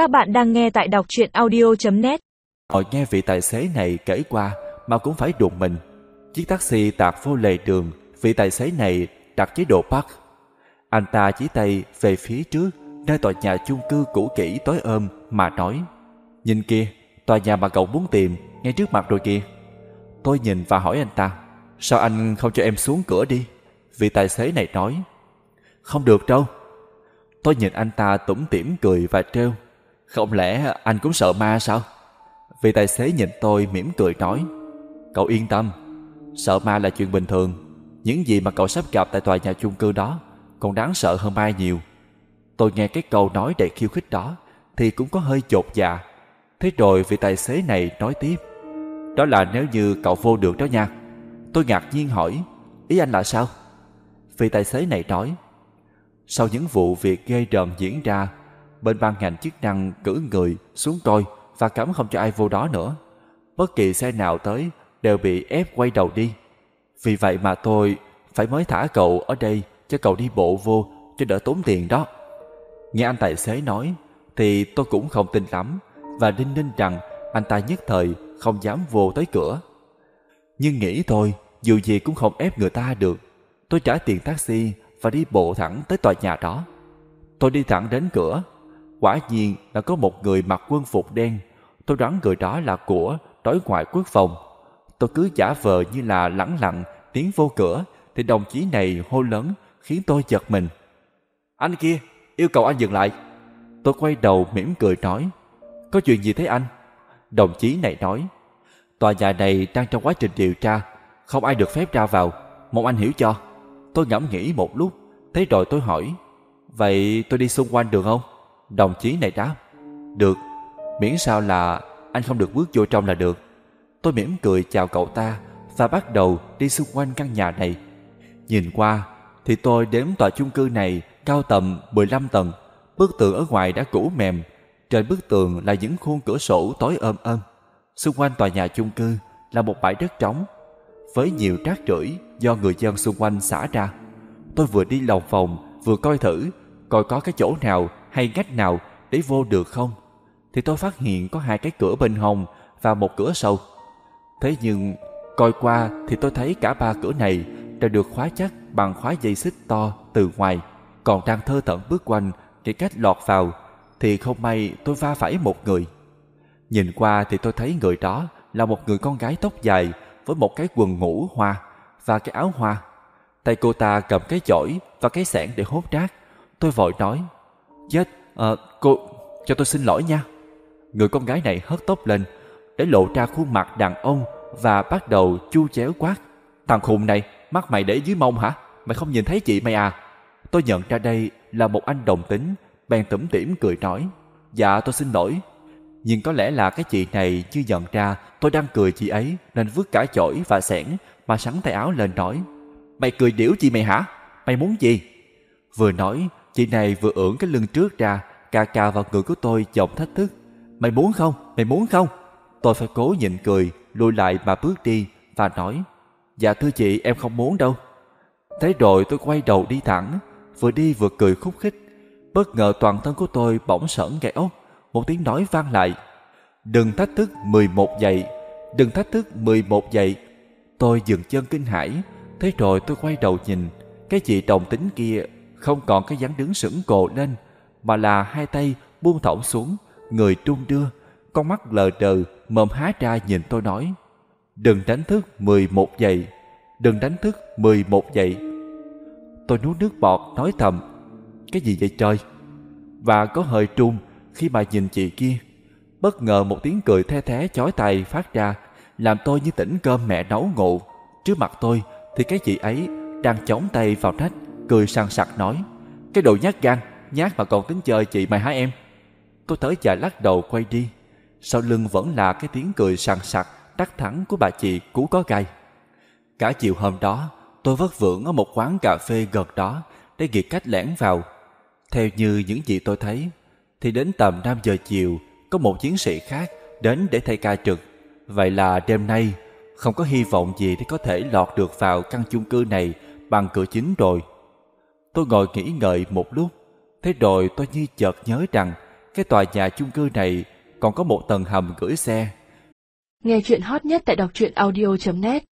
Các bạn đang nghe tại đọc truyện audio.net Họ nghe vị tài xế này kể qua mà cũng phải đụng mình. Chiếc taxi tạt vô lề đường, vị tài xế này đặt chế độ park. Anh ta chỉ tay về phía trước, nơi tòa nhà chung cư cũ kỹ tối ôm mà nói. Nhìn kia, tòa nhà mà cậu muốn tìm, ngay trước mặt rồi kìa. Tôi nhìn và hỏi anh ta, sao anh không cho em xuống cửa đi? Vị tài xế này nói, không được đâu. Tôi nhìn anh ta tủm tỉm cười và trêu, không lẽ anh cũng sợ ma sao? Vị tài xế nhìn tôi mỉm cười nói, cậu yên tâm, sợ ma là chuyện bình thường. Những gì mà cậu sắp gặp tại tòa nhà chung cư đó còn đáng sợ hơn ma nhiều. Tôi nghe cái câu nói đầy khiêu khích đó thì cũng có hơi chột dạ. Thế rồi vị tài xế này nói tiếp, đó là nếu như cậu vô được đó nha. Tôi ngạc nhiên hỏi, ý anh là sao? Vị tài xế này nói, sau những vụ việc gây rợn diễn ra, bên ban ngành chức năng cử người xuống coi và cấm không cho ai vô đó nữa. Bất kỳ xe nào tới đều bị ép quay đầu đi. Vì vậy mà tôi phải mới thả cậu ở đây cho cậu đi bộ vô cho đỡ tốn tiền đó. Nghe anh tài xế nói thì tôi cũng không tin lắm và đinh ninh rằng anh ta nhất thời không dám vô tới cửa. Nhưng nghĩ thôi, dù gì cũng không ép người ta được. Tôi trả tiền taxi và đi bộ thẳng tới tòa nhà đó. Tôi đi thẳng đến cửa. Quả nhiên là có một người mặc quân phục đen. Tôi đoán người đó là của đối ngoại quốc phòng. Tôi cứ giả vờ như là lẳng lặng tiến vô cửa thì đồng chí này hô lớn khiến tôi giật mình. Anh kia, yêu cầu anh dừng lại. Tôi quay đầu mỉm cười nói. Có chuyện gì thế anh? Đồng chí này nói. Tòa nhà này đang trong quá trình điều tra, không ai được phép ra vào, mong anh hiểu cho. Tôi ngẫm nghĩ một lúc, thế rồi tôi hỏi, vậy tôi đi xung quanh được không? Đồng chí này đáp, được, miễn sao là anh không được bước vô trong là được. Tôi mỉm cười chào cậu ta và bắt đầu đi xung quanh căn nhà này. Nhìn qua thì tôi đếm tòa chung cư này cao tầm 15 tầng, bức tường ở ngoài đã cũ mềm, trên bức tường là những khuôn cửa sổ tối ôm ôm. Xung quanh tòa nhà chung cư là một bãi đất trống với nhiều rác rưởi do người dân xung quanh xả ra. Tôi vừa đi lòng vòng vừa coi thử coi có cái chỗ nào hay ngách nào để vô được không. Thì tôi phát hiện có hai cái cửa bên hông và một cửa sâu. Thế nhưng coi qua thì tôi thấy cả ba cửa này đều được khóa chắc bằng khóa dây xích to từ ngoài. Còn đang thơ thẩn bước quanh để cách lọt vào thì không may tôi va phải một người. Nhìn qua thì tôi thấy người đó là một người con gái tóc dài với một cái quần ngủ hoa và cái áo hoa. Tay cô ta cầm cái chổi và cái xẻng để hốt rác. Tôi vội nói, Chết, à, cô, cho tôi xin lỗi nha. Người con gái này hất tóc lên, để lộ ra khuôn mặt đàn ông và bắt đầu chu chéo quát. Thằng khùng này, mắt mày để dưới mông hả? Mày không nhìn thấy chị mày à? Tôi nhận ra đây là một anh đồng tính, bèn tủm tỉm cười nói. Dạ tôi xin lỗi, nhưng có lẽ là cái chị này chưa nhận ra tôi đang cười chị ấy nên vứt cả chổi và xẻng mà sắn tay áo lên nói Mày cười điểu chị mày hả? Mày muốn gì? Vừa nói, chị này vừa ưỡn cái lưng trước ra, cà cà vào người của tôi giọng thách thức. Mày muốn không? Mày muốn không? Tôi phải cố nhịn cười, lùi lại mà bước đi và nói Dạ thưa chị, em không muốn đâu. Thế rồi tôi quay đầu đi thẳng, vừa đi vừa cười khúc khích. Bất ngờ toàn thân của tôi bỗng sởn gai ốc một tiếng nói vang lại. Đừng thách thức 11 giây đừng thách thức 11 giây Tôi dừng chân kinh hãi, thế rồi tôi quay đầu nhìn, cái chị đồng tính kia không còn cái dáng đứng sững cổ lên, mà là hai tay buông thõng xuống, người trung đưa, con mắt lờ đờ, mồm há ra nhìn tôi nói. Đừng đánh thức 11 dậy, đừng đánh thức 11 dậy. Tôi nuốt nước bọt nói thầm, cái gì vậy trời? Và có hơi trung khi mà nhìn chị kia. Bất ngờ một tiếng cười the thé chói tai phát ra, làm tôi như tỉnh cơm mẹ nấu ngộ. Trước mặt tôi thì cái chị ấy đang chống tay vào nách, cười sằng sặc nói: "Cái đồ nhát gan, nhát mà còn tính chơi chị mày hả em?" Tôi tới dài lắc đầu quay đi. Sau lưng vẫn là cái tiếng cười sằng sặc đắc thắng của bà chị cú có gai. Cả chiều hôm đó, tôi vất vưởng ở một quán cà phê gần đó để kịp cách lẻn vào. Theo như những gì tôi thấy, thì đến tầm 5 giờ chiều có một chiến sĩ khác đến để thay ca trực. Vậy là đêm nay không có hy vọng gì để có thể lọt được vào căn chung cư này bằng cửa chính rồi. Tôi ngồi nghĩ ngợi một lúc, thế rồi tôi như chợt nhớ rằng cái tòa nhà chung cư này còn có một tầng hầm gửi xe. Nghe chuyện hot nhất tại đọc truyện audio.net